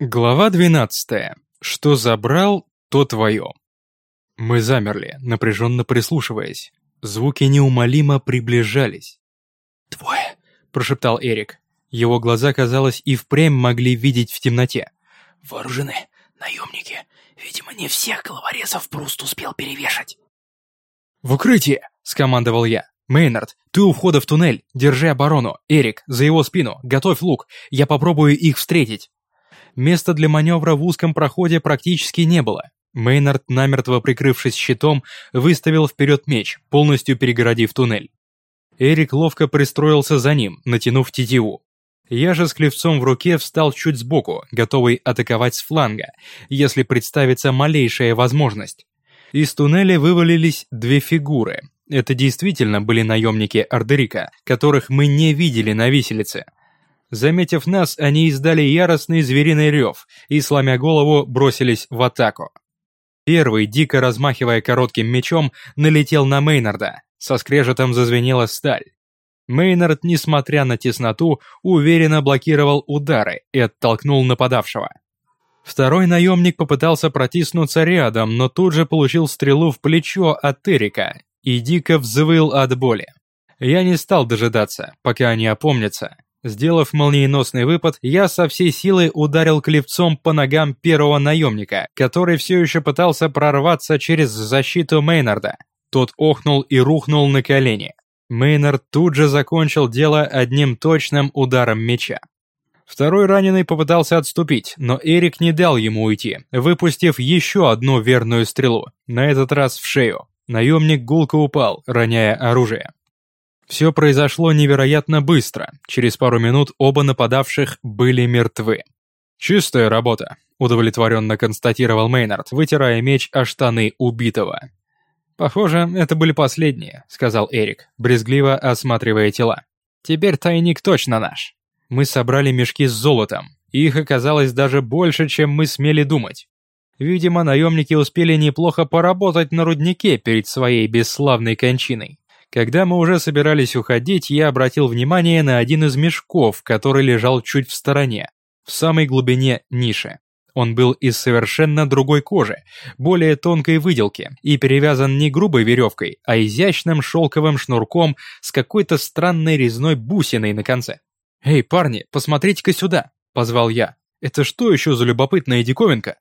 Глава 12. Что забрал, то твое. Мы замерли, напряженно прислушиваясь. Звуки неумолимо приближались. «Двое», — прошептал Эрик. Его глаза, казалось, и впрямь могли видеть в темноте. «Вооружены, наемники. Видимо, не всех головорезов Пруст успел перевешать». «В укрытие!» — скомандовал я. «Мейнард, ты у входа в туннель, держи оборону. Эрик, за его спину, готовь лук, я попробую их встретить». Места для маневра в узком проходе практически не было. Мейнард, намертво прикрывшись щитом, выставил вперед меч, полностью перегородив туннель. Эрик ловко пристроился за ним, натянув тетиву. Я же с клевцом в руке встал чуть сбоку, готовый атаковать с фланга, если представится малейшая возможность. Из туннеля вывалились две фигуры. Это действительно были наемники Ардерика, которых мы не видели на виселице. Заметив нас, они издали яростный звериный рев и, сломя голову, бросились в атаку. Первый, дико размахивая коротким мечом, налетел на Мейнарда. Со скрежетом зазвенела сталь. Мейнард, несмотря на тесноту, уверенно блокировал удары и оттолкнул нападавшего. Второй наемник попытался протиснуться рядом, но тут же получил стрелу в плечо от Эрика и дико взвыл от боли. Я не стал дожидаться, пока они опомнятся, Сделав молниеносный выпад, я со всей силы ударил клевцом по ногам первого наемника, который все еще пытался прорваться через защиту Мейнарда. Тот охнул и рухнул на колени. Мейнард тут же закончил дело одним точным ударом меча. Второй раненый попытался отступить, но Эрик не дал ему уйти, выпустив еще одну верную стрелу, на этот раз в шею. Наемник гулко упал, роняя оружие. Все произошло невероятно быстро. Через пару минут оба нападавших были мертвы. «Чистая работа», — удовлетворенно констатировал Мейнард, вытирая меч о штаны убитого. «Похоже, это были последние», — сказал Эрик, брезгливо осматривая тела. «Теперь тайник точно наш. Мы собрали мешки с золотом. Их оказалось даже больше, чем мы смели думать. Видимо, наемники успели неплохо поработать на руднике перед своей бесславной кончиной. Когда мы уже собирались уходить, я обратил внимание на один из мешков, который лежал чуть в стороне, в самой глубине ниши. Он был из совершенно другой кожи, более тонкой выделки, и перевязан не грубой веревкой, а изящным шелковым шнурком с какой-то странной резной бусиной на конце. «Эй, парни, посмотрите-ка сюда!» – позвал я. «Это что еще за любопытная диковинка?»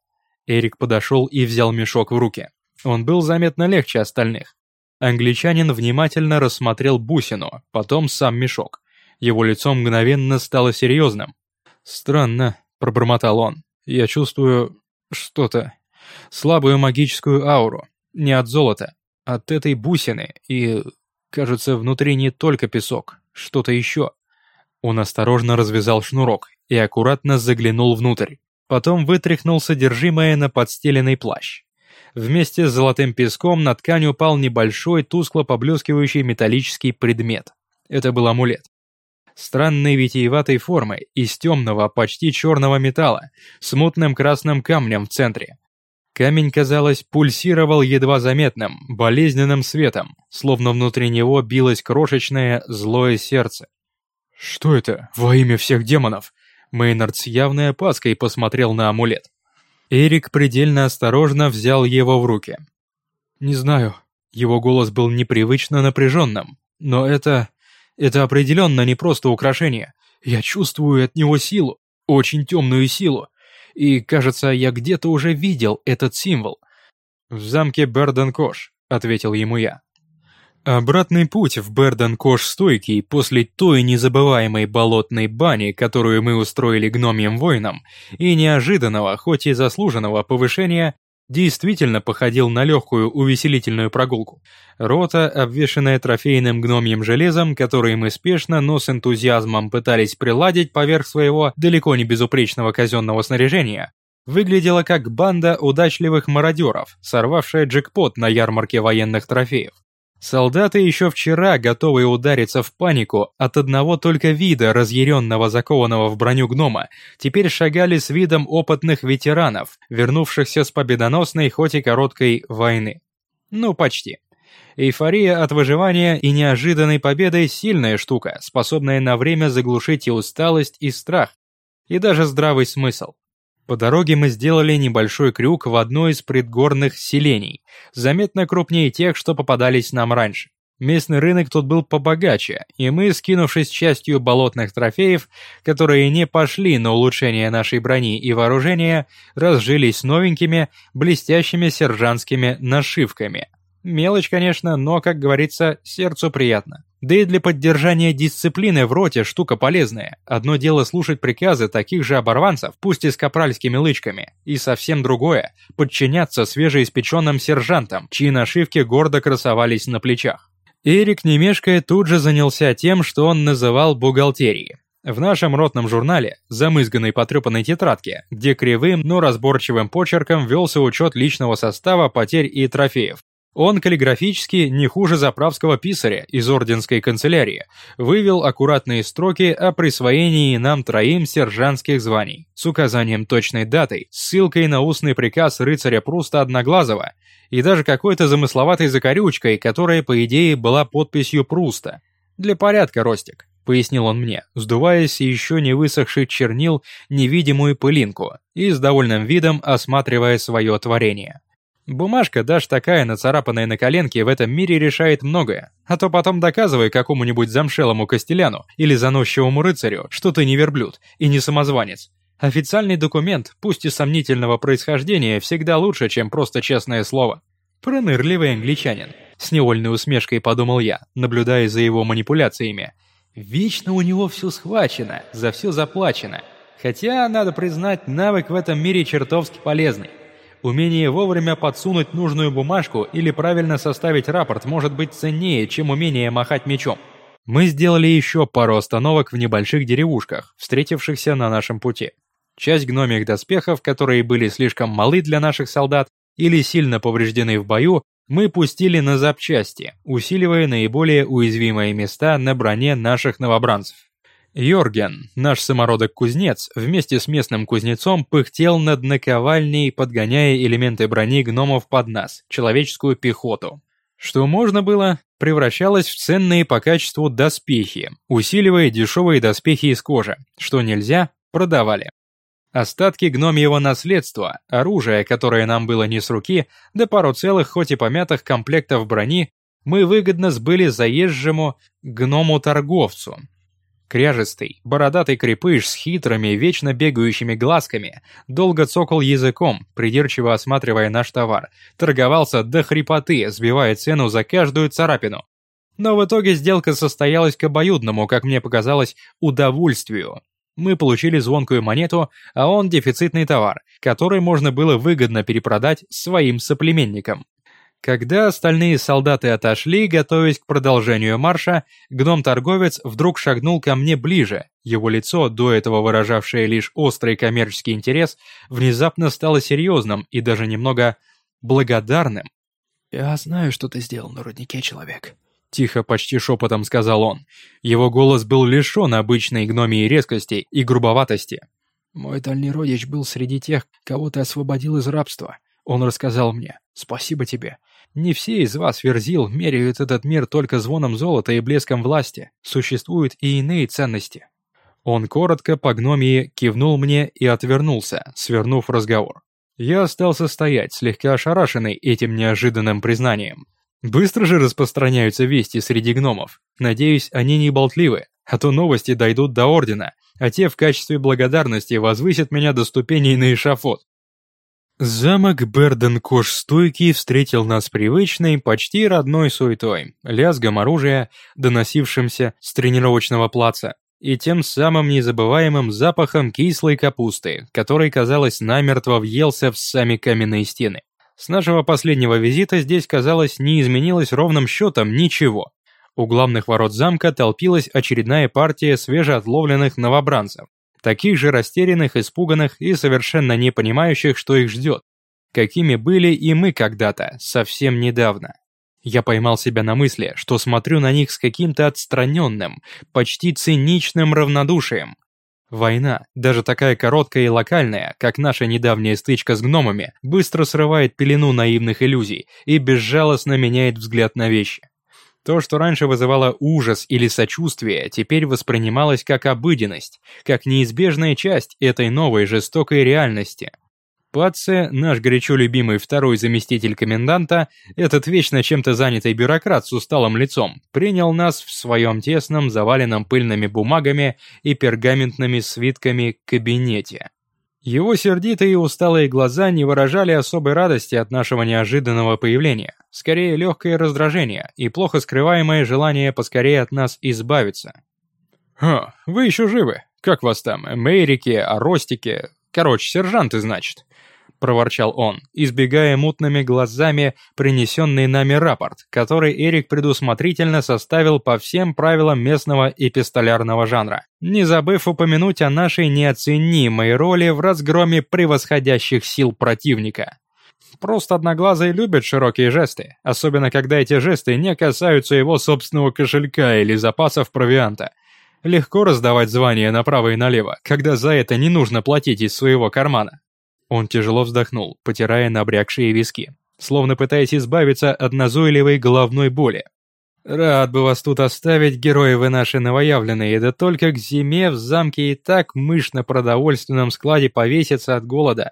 Эрик подошел и взял мешок в руки. Он был заметно легче остальных. Англичанин внимательно рассмотрел бусину, потом сам мешок. Его лицо мгновенно стало серьезным. «Странно», — пробормотал он. «Я чувствую что-то. Слабую магическую ауру. Не от золота, от этой бусины. И, кажется, внутри не только песок, что-то еще». Он осторожно развязал шнурок и аккуратно заглянул внутрь. Потом вытряхнул содержимое на подстеленный плащ. Вместе с золотым песком на ткань упал небольшой, тускло поблескивающий металлический предмет. Это был амулет. Странной витиеватой формы, из темного, почти черного металла, с мутным красным камнем в центре. Камень, казалось, пульсировал едва заметным, болезненным светом, словно внутри него билось крошечное, злое сердце. «Что это? Во имя всех демонов?» Мейнард с явной опаской посмотрел на амулет. Эрик предельно осторожно взял его в руки. «Не знаю». Его голос был непривычно напряженным. «Но это... это определенно не просто украшение. Я чувствую от него силу, очень темную силу. И, кажется, я где-то уже видел этот символ». «В замке Берден-Кош», — ответил ему я. Обратный путь в Берден-Кош стойкий после той незабываемой болотной бани, которую мы устроили гномьим воинам, и неожиданного, хоть и заслуженного повышения, действительно походил на легкую увеселительную прогулку. Рота, обвешанная трофейным гномьим железом, который мы спешно, но с энтузиазмом пытались приладить поверх своего далеко не безупречного казенного снаряжения, выглядела как банда удачливых мародеров, сорвавшая джекпот на ярмарке военных трофеев. Солдаты еще вчера, готовые удариться в панику от одного только вида разъяренного закованного в броню гнома, теперь шагали с видом опытных ветеранов, вернувшихся с победоносной, хоть и короткой, войны. Ну, почти. Эйфория от выживания и неожиданной победы – сильная штука, способная на время заглушить и усталость, и страх, и даже здравый смысл. По дороге мы сделали небольшой крюк в одно из предгорных селений, заметно крупнее тех, что попадались нам раньше. Местный рынок тут был побогаче, и мы, скинувшись частью болотных трофеев, которые не пошли на улучшение нашей брони и вооружения, разжились новенькими, блестящими сержантскими нашивками. Мелочь, конечно, но, как говорится, сердцу приятно. Да и для поддержания дисциплины в роте штука полезная. Одно дело слушать приказы таких же оборванцев, пусть и с капральскими лычками, и совсем другое – подчиняться свежеиспеченным сержантам, чьи нашивки гордо красовались на плечах. Эрик, не мешкая, тут же занялся тем, что он называл бухгалтерией. В нашем ротном журнале, замызганной потрепанной тетрадке, где кривым, но разборчивым почерком велся учет личного состава, потерь и трофеев, он каллиграфически, не хуже заправского писаря из орденской канцелярии, вывел аккуратные строки о присвоении нам троим сержантских званий с указанием точной даты, ссылкой на устный приказ рыцаря Пруста Одноглазого и даже какой-то замысловатой закорючкой, которая, по идее, была подписью Пруста. «Для порядка, Ростик», — пояснил он мне, сдуваясь еще не высохший чернил невидимую пылинку и с довольным видом осматривая свое творение. Бумажка, даже такая, нацарапанная на коленке, в этом мире решает многое. А то потом доказывай какому-нибудь замшелому костеляну или заносчивому рыцарю, что ты не верблюд и не самозванец. Официальный документ, пусть и сомнительного происхождения, всегда лучше, чем просто честное слово. Пронырливый англичанин. С невольной усмешкой подумал я, наблюдая за его манипуляциями. Вечно у него все схвачено, за все заплачено. Хотя, надо признать, навык в этом мире чертовски полезный. Умение вовремя подсунуть нужную бумажку или правильно составить рапорт может быть ценнее, чем умение махать мечом. Мы сделали еще пару остановок в небольших деревушках, встретившихся на нашем пути. Часть гномих доспехов, которые были слишком малы для наших солдат или сильно повреждены в бою, мы пустили на запчасти, усиливая наиболее уязвимые места на броне наших новобранцев. Йорген, наш самородок-кузнец, вместе с местным кузнецом пыхтел над наковальней, подгоняя элементы брони гномов под нас, человеческую пехоту. Что можно было, превращалось в ценные по качеству доспехи, усиливая дешевые доспехи из кожи, что нельзя, продавали. Остатки гномьего наследства, оружие, которое нам было не с руки, да пару целых, хоть и помятых комплектов брони, мы выгодно сбыли заезжему гному-торговцу, Кряжистый, бородатый крепыш с хитрыми, вечно бегающими глазками, долго цокал языком, придирчиво осматривая наш товар, торговался до хрипоты, сбивая цену за каждую царапину. Но в итоге сделка состоялась к обоюдному, как мне показалось, удовольствию. Мы получили звонкую монету, а он дефицитный товар, который можно было выгодно перепродать своим соплеменникам. Когда остальные солдаты отошли, готовясь к продолжению марша, гном-торговец вдруг шагнул ко мне ближе. Его лицо, до этого выражавшее лишь острый коммерческий интерес, внезапно стало серьезным и даже немного благодарным. «Я знаю, что ты сделал на руднике, человек», — тихо, почти шепотом сказал он. Его голос был лишен обычной гномии резкости и грубоватости. «Мой дальний родич был среди тех, кого ты освободил из рабства. Он рассказал мне. Спасибо тебе. Не все из вас, Верзил, меряют этот мир только звоном золота и блеском власти. Существуют и иные ценности. Он коротко по гномии кивнул мне и отвернулся, свернув разговор. Я остался стоять, слегка ошарашенный этим неожиданным признанием. Быстро же распространяются вести среди гномов. Надеюсь, они не болтливы, а то новости дойдут до Ордена, а те в качестве благодарности возвысят меня до ступеней на эшафот. Замок Берден-Кош стойкий встретил нас привычной, почти родной суетой, лязгом оружия, доносившимся с тренировочного плаца, и тем самым незабываемым запахом кислой капусты, который, казалось, намертво въелся в сами каменные стены. С нашего последнего визита здесь, казалось, не изменилось ровным счетом ничего. У главных ворот замка толпилась очередная партия свежеотловленных новобранцев таких же растерянных, испуганных и совершенно не понимающих, что их ждет, какими были и мы когда-то, совсем недавно. Я поймал себя на мысли, что смотрю на них с каким-то отстраненным, почти циничным равнодушием. Война, даже такая короткая и локальная, как наша недавняя стычка с гномами, быстро срывает пелену наивных иллюзий и безжалостно меняет взгляд на вещи. То, что раньше вызывало ужас или сочувствие, теперь воспринималось как обыденность, как неизбежная часть этой новой жестокой реальности. Патце, наш горячо любимый второй заместитель коменданта, этот вечно чем-то занятый бюрократ с усталым лицом, принял нас в своем тесном, заваленном пыльными бумагами и пергаментными свитками кабинете. Его сердитые и усталые глаза не выражали особой радости от нашего неожиданного появления, скорее легкое раздражение и плохо скрываемое желание поскорее от нас избавиться. «Ха, вы еще живы? Как вас там? Мейрики, Аростики? Короче, сержанты, значит?» — проворчал он, избегая мутными глазами принесенный нами рапорт, который Эрик предусмотрительно составил по всем правилам местного эпистолярного жанра, не забыв упомянуть о нашей неоценимой роли в разгроме превосходящих сил противника. Просто Одноглазый любит широкие жесты, особенно когда эти жесты не касаются его собственного кошелька или запасов провианта. Легко раздавать звания направо и налево, когда за это не нужно платить из своего кармана. Он тяжело вздохнул, потирая набрякшие виски, словно пытаясь избавиться от назойливой головной боли. «Рад бы вас тут оставить, герои вы наши новоявленные, да только к зиме в замке и так мышь на продовольственном складе повесится от голода.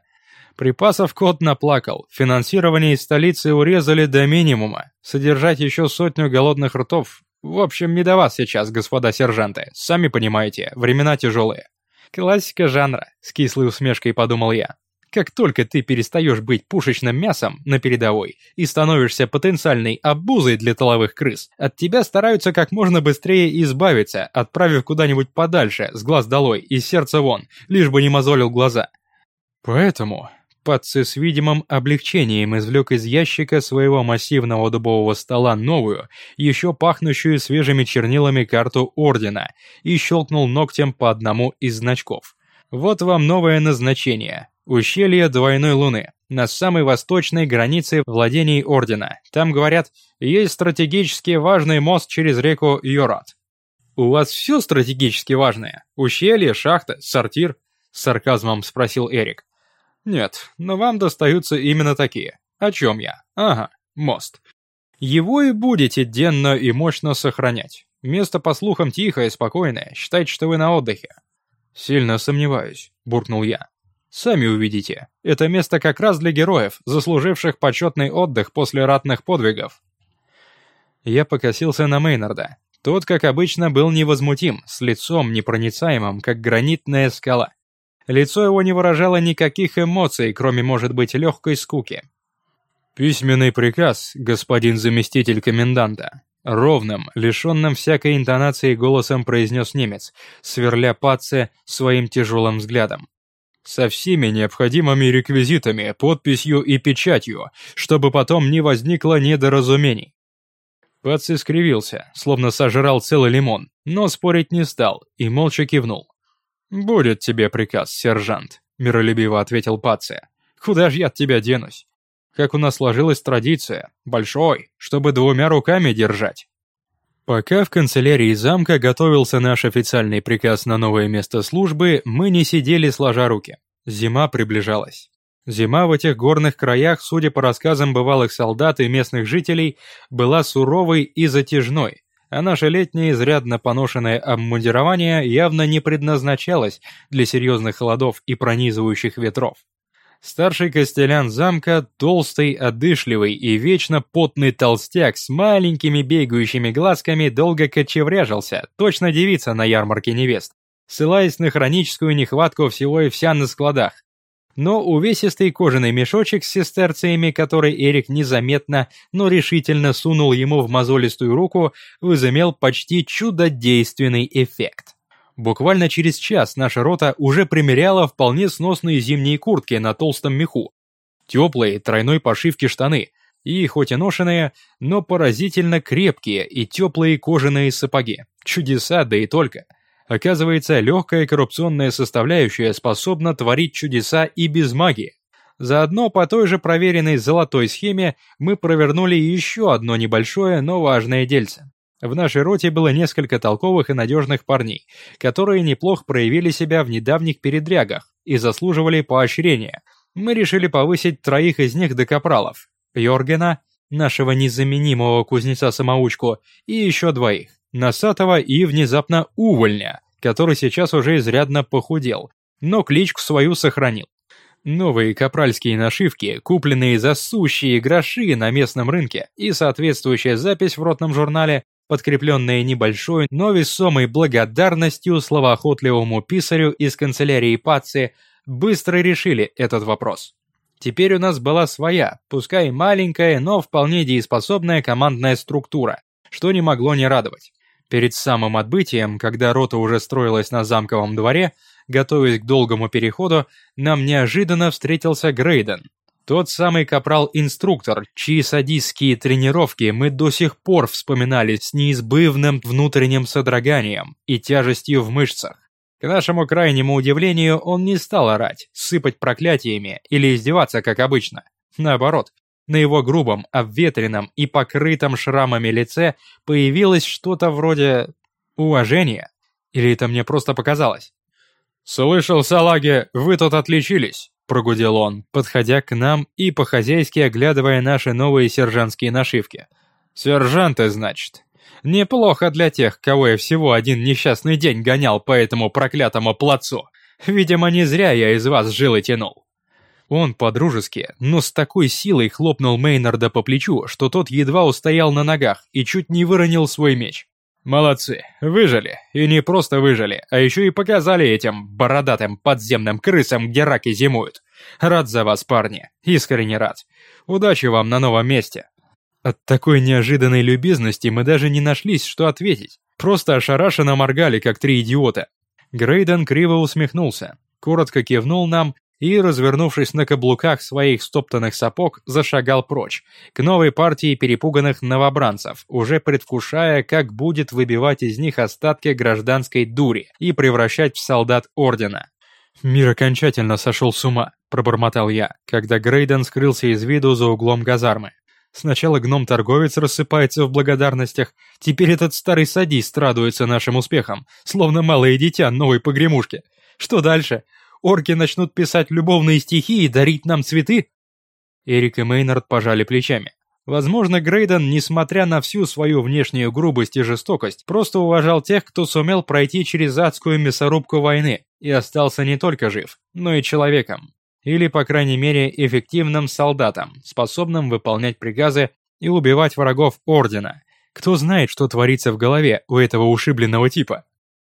Припасов кот наплакал, финансирование из столицы урезали до минимума, содержать еще сотню голодных ртов. В общем, не до вас сейчас, господа сержанты, сами понимаете, времена тяжелые». «Классика жанра», — с кислой усмешкой подумал я. Как только ты перестаешь быть пушечным мясом на передовой и становишься потенциальной обузой для толовых крыс, от тебя стараются как можно быстрее избавиться, отправив куда-нибудь подальше, с глаз долой, из сердца вон, лишь бы не мозолил глаза. Поэтому Патци с видимым облегчением извлек из ящика своего массивного дубового стола новую, еще пахнущую свежими чернилами карту Ордена и щелкнул ногтем по одному из значков. Вот вам новое назначение. Ущелье Двойной Луны, на самой восточной границе владений Ордена. Там, говорят, есть стратегически важный мост через реку Йорат. «У вас все стратегически важное? Ущелье, шахта, сортир?» С сарказмом спросил Эрик. «Нет, но вам достаются именно такие. О чем я? Ага, мост. Его и будете денно и мощно сохранять. Место, по слухам, тихое, спокойное. Считайте, что вы на отдыхе». «Сильно сомневаюсь», — буркнул я. Сами увидите, это место как раз для героев, заслуживших почетный отдых после ратных подвигов. Я покосился на Мейнарда. Тот, как обычно, был невозмутим, с лицом непроницаемым, как гранитная скала. Лицо его не выражало никаких эмоций, кроме, может быть, легкой скуки. «Письменный приказ, господин заместитель коменданта», Ровным, лишенным всякой интонации голосом произнес немец, сверля Паце своим тяжелым взглядом со всеми необходимыми реквизитами, подписью и печатью, чтобы потом не возникло недоразумений. Паци скривился, словно сожрал целый лимон, но спорить не стал и молча кивнул. «Будет тебе приказ, сержант», — миролюбиво ответил Паци. «Куда ж я от тебя денусь? Как у нас сложилась традиция, большой, чтобы двумя руками держать». Пока в канцелярии замка готовился наш официальный приказ на новое место службы, мы не сидели сложа руки. Зима приближалась. Зима в этих горных краях, судя по рассказам бывалых солдат и местных жителей, была суровой и затяжной, а наше летнее изрядно поношенное обмундирование явно не предназначалось для серьезных холодов и пронизывающих ветров. Старший костелян замка, толстый, одышливый и вечно потный толстяк с маленькими бегающими глазками долго кочевряжился, точно девица на ярмарке невест, ссылаясь на хроническую нехватку всего и вся на складах. Но увесистый кожаный мешочек с сестерциями, который Эрик незаметно, но решительно сунул ему в мозолистую руку, возымел почти чудодейственный эффект. Буквально через час наша рота уже примеряла вполне сносные зимние куртки на толстом меху, теплые тройной пошивки штаны и, хоть и ношеные, но поразительно крепкие и теплые кожаные сапоги. Чудеса, да и только. Оказывается, легкая коррупционная составляющая способна творить чудеса и без магии. Заодно по той же проверенной золотой схеме мы провернули еще одно небольшое, но важное дельце. В нашей роте было несколько толковых и надежных парней, которые неплохо проявили себя в недавних передрягах и заслуживали поощрения. Мы решили повысить троих из них до капралов – Йоргена, нашего незаменимого кузнеца-самоучку, и еще двоих, Носатого и внезапно Увольня, который сейчас уже изрядно похудел, но кличку свою сохранил. Новые капральские нашивки, купленные за сущие гроши на местном рынке, и соответствующая запись в ротном журнале, подкрепленная небольшой, но весомой благодарностью словоохотливому писарю из канцелярии Паци, быстро решили этот вопрос. Теперь у нас была своя, пускай маленькая, но вполне дееспособная командная структура, что не могло не радовать. Перед самым отбытием, когда рота уже строилась на замковом дворе, готовясь к долгому переходу, нам неожиданно встретился Грейден. Тот самый капрал-инструктор, чьи садистские тренировки мы до сих пор вспоминали с неизбывным внутренним содроганием и тяжестью в мышцах. К нашему крайнему удивлению, он не стал орать, сыпать проклятиями или издеваться, как обычно. Наоборот, на его грубом, обветренном и покрытом шрамами лице появилось что-то вроде уважения. Или это мне просто показалось? «Слышал, салаги, вы тут отличились», — прогудел он, подходя к нам и по-хозяйски оглядывая наши новые сержантские нашивки. «Сержанты, значит. Неплохо для тех, кого я всего один несчастный день гонял по этому проклятому плацу. Видимо, не зря я из вас жилы тянул». Он по-дружески, но с такой силой хлопнул Мейнарда по плечу, что тот едва устоял на ногах и чуть не выронил свой меч. Молодцы, выжили. И не просто выжили, а еще и показали этим бородатым подземным крысам, где раки зимуют. Рад за вас, парни. Искренне рад. Удачи вам на новом месте. От такой неожиданной любезности мы даже не нашлись, что ответить. Просто ошарашенно моргали, как три идиота. Грейден криво усмехнулся, коротко кивнул нам и, развернувшись на каблуках своих стоптанных сапог, зашагал прочь, к новой партии перепуганных новобранцев, уже предвкушая, как будет выбивать из них остатки гражданской дури и превращать в солдат Ордена. «Мир окончательно сошел с ума», – пробормотал я, когда Грейден скрылся из виду за углом газармы. Сначала гном-торговец рассыпается в благодарностях, теперь этот старый садист радуется нашим успехам, словно малое дитя новой погремушки. Что дальше? Орки начнут писать любовные стихи и дарить нам цветы?» Эрик и Мейнард пожали плечами. Возможно, Грейден, несмотря на всю свою внешнюю грубость и жестокость, просто уважал тех, кто сумел пройти через адскую мясорубку войны и остался не только жив, но и человеком. Или, по крайней мере, эффективным солдатом, способным выполнять приказы и убивать врагов Ордена. Кто знает, что творится в голове у этого ушибленного типа?